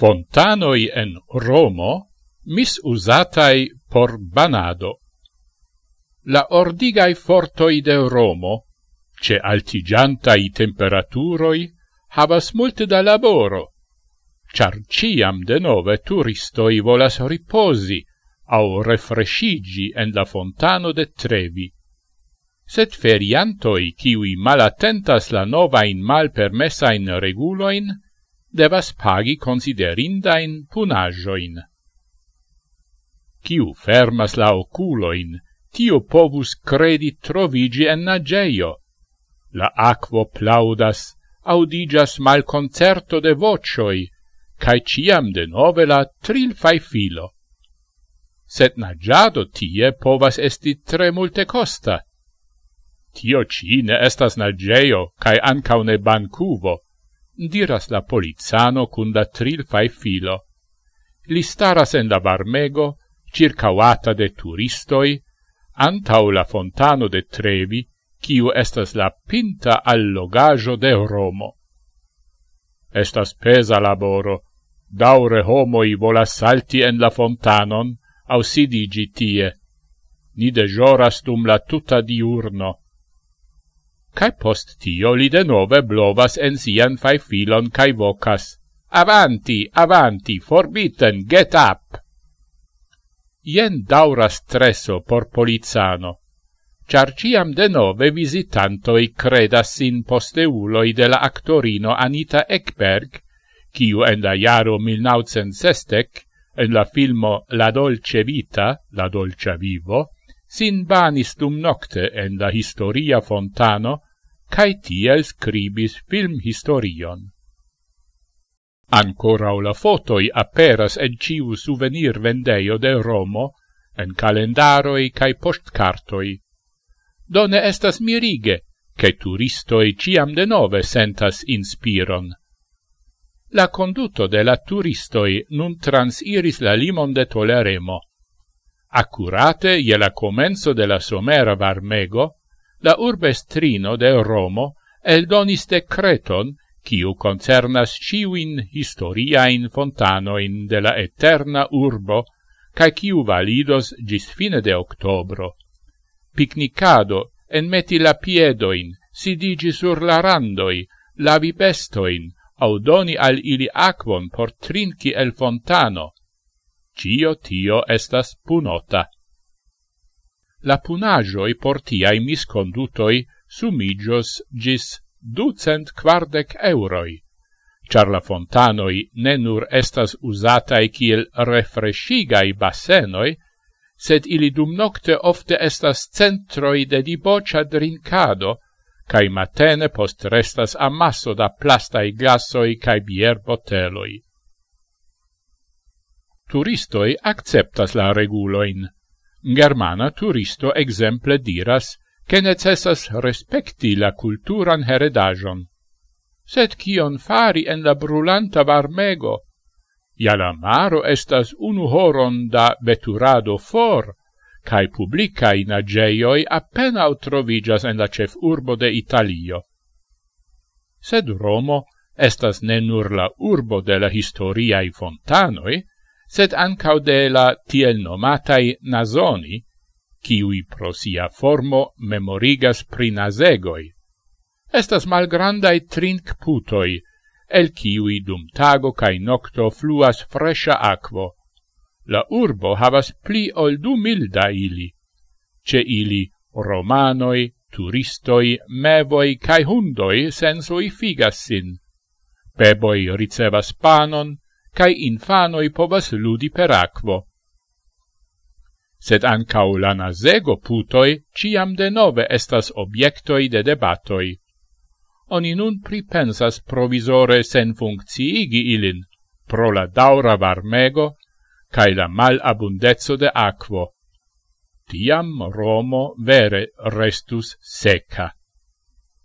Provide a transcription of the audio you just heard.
fontanoi en Romo mis usatai por banado. La ordigai fortoi de Romo, ce altigiantai temperaturoi, havas multe da laboro, char ciam de nove turistoi volas riposi au refrescigi en la fontano de Trevi. Sed feriantoi, kiui malatentas la nova in mal permessa in reguloin, devas pagi considerindain punajoin. Ciu fermas la oculoin, tio povus credi trovigi en nageio. La aquo plaudas, audigas mal concerto de vocioi, cae ciam de nove la tril fai filo. Set nagiado tie povas esti tre multe costa. Tio cine estas nageio, cae ancaune bancuvo, diras la polizano cun da tril fai filo. Li staras en la varmego, circauata de turistoi, antau la fontano de Trevi, kiu estas la pinta allogajo de Romo. Estas pesa laboro, daure homoi volas salti en la fontanon, au sidigi tie. Ni dejoras dum la tuta diurno, cae post tio li denove blovas en sian faifilon cae vocas. Avanti, avanti, forbitten, get up! Ien daura stresso por polizano, char ciam denove visitantoi credas sin posteuloi de la actorino Anita Ekberg, kiu en la jaro 1960 en la filmo La dolce vita, la Dolce vivo, sin banis dum nocte en la historia fontano, cae tiel scribis film historion. Ancora la fotoi aperas en ciu souvenir vendeio de Romo, en calendaroi cae postcartoi. Done estas mirige, che turistoi ciam de nove sentas inspiron. La conduto de la turistoi nun transiris la limon de toleremo. Accurate je la comenzo de la somera varmego, la urbestrino de Romo el donis decreton quiu concernas ciuin historiain fontanoin de la eterna urbo, cae quiu validos gis fine de octobro. Picnicado, en meti la piedoin, sidigi sur la randoi, lavi bestoin, audoni al ili aquon por trinci el fontano, Cio tio estas punota. La punagioi portiai miscondutoi sumigios gis ducent quardec euroi, char la fontanoi ne nur estas usatai kiel refrescigai bassenoi, sed ili dum nocte ofte estas centroi de dibocia drincado, cae matene post restas ammasso da plastai glassoi cae bier boteloi turistoi acceptas la reguloin. Germana turisto exemple diras che necessas respecti la culturan heredajon. Sed kion fari en la brulanta varmego? Ja la maro estas unu horon da veturado for, cae publica nageioi appena trovigas en la cef urbo de Italio. Sed Romo estas ne nur la urbo de la historiae fontanoi, sed ancau de la tiel nomatai nasoni, kiui pro sia formo memorigas pri nasegoi. Estas malgrandai trinc putoi, el kiui dum tago cae nocto fluas fresha aquo. La urbo havas pli ol du mil da ili. Ce ili romanoi, turistoi, mevoi cae hundoi sensui figas sin. Beboi ricevas panon, cae infanoi povas ludi per aquo. Sed ancau la nasego putoi ciam de nove estas obiectoi de debatoi. Oni nun pripensas provisore sen funcciigi ilin, pro la daura varmego, cae la mal abundezzo de aquo. Tiam Romo vere restus seca.